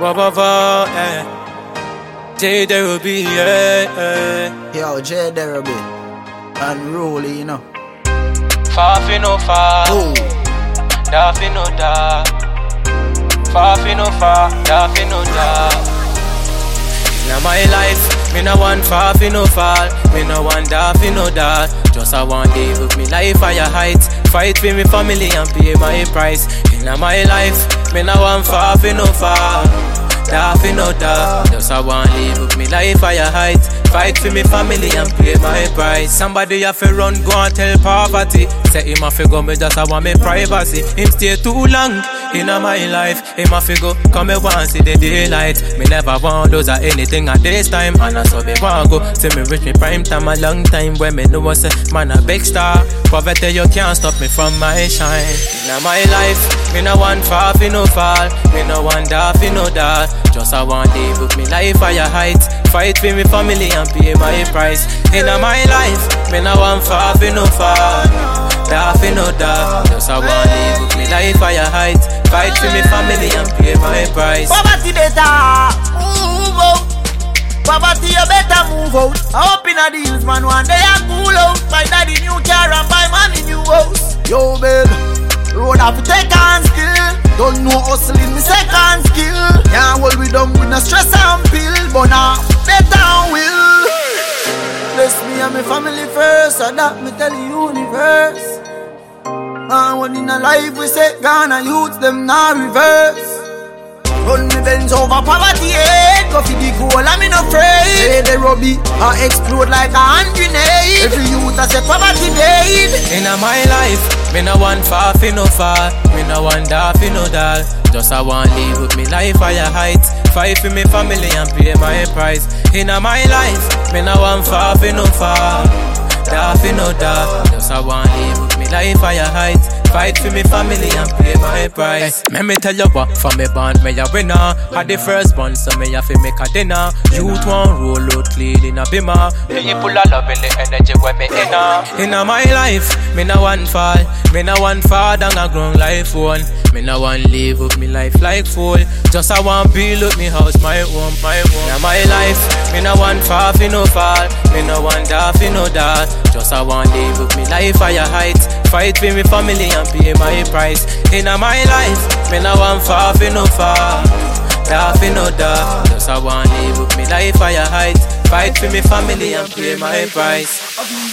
Wah wah wah, eh. yeah. J Derobie, yeah, yeah. Yo, J Derobie. Unruly, you know. Far fi no far, Oh, da fi no da. Far fi no far, da fi no da. Now my life, me no want far fi no fall, me no want da fi no da. Just I want live with me life higher heights, fight for me family and pay my price. In my life, me no want far fi no fall. Da fi no da, just I want live with me life higher heights, fight for me family and pay my price. Somebody have to run, go and tell poverty. Say him have to go, me just I want me privacy. Him stay too long in my life, have to go, come me want see the daylight. Me never want those or anything at this time, and I saw me want go. See me reach me prime time a long time when me know a man a big star. Poverty you can't stop me from my shine. In my life, me no want far fi no fall, me no want da fi no da. Just I want live with me life higher heights, fight for me family and pay my price. In my life, me no want far fi no fall. Da fi no da, just I want live with me life higher heights, fight for me family and pay my price. Poverty better move out. Poverty you better move out. I hope in a deals man one day I cool out. My daddy new car and buy money new house. Yo babe, road have to take on skill. Don't know hustling me second skill. Can't hold we down with no stress and pill, but now better and will. Bless me and my family first, so that me tell the universe. And when in a life we say Ghana youths them now reverse. Run me Benz over poverty head Go for the goal and me no afraid Say the rubby I explode like a hand grenade Every youth I say poverty dead In my life, me no want far fi no far, me no want da fi no dal. Just I want live with me life higher heights, fight for me family and pay my price. In my life, me no want far fi no far, da fi no da. Just I want live life higher heights, fight for me family and pay my price. Let me tell you what, from me band me a winner. Had the first one, so me have to make a dinner. Youth one roll out clean in a bimmer. People are loving the energy when me inner. In my life, me no want fall, me no want fall down a ground life one. Me no want live with me life like fool. Just I want build up me house, my home, my home. In my life, me no want fall fi no fall, me no want da fi no da. Just I want live with me life higher heights, fight for me family and pay my price. In my life, me no want fall fi no fall. Da fi no da, just I want live with me life higher heights, fight for me family and pay my price.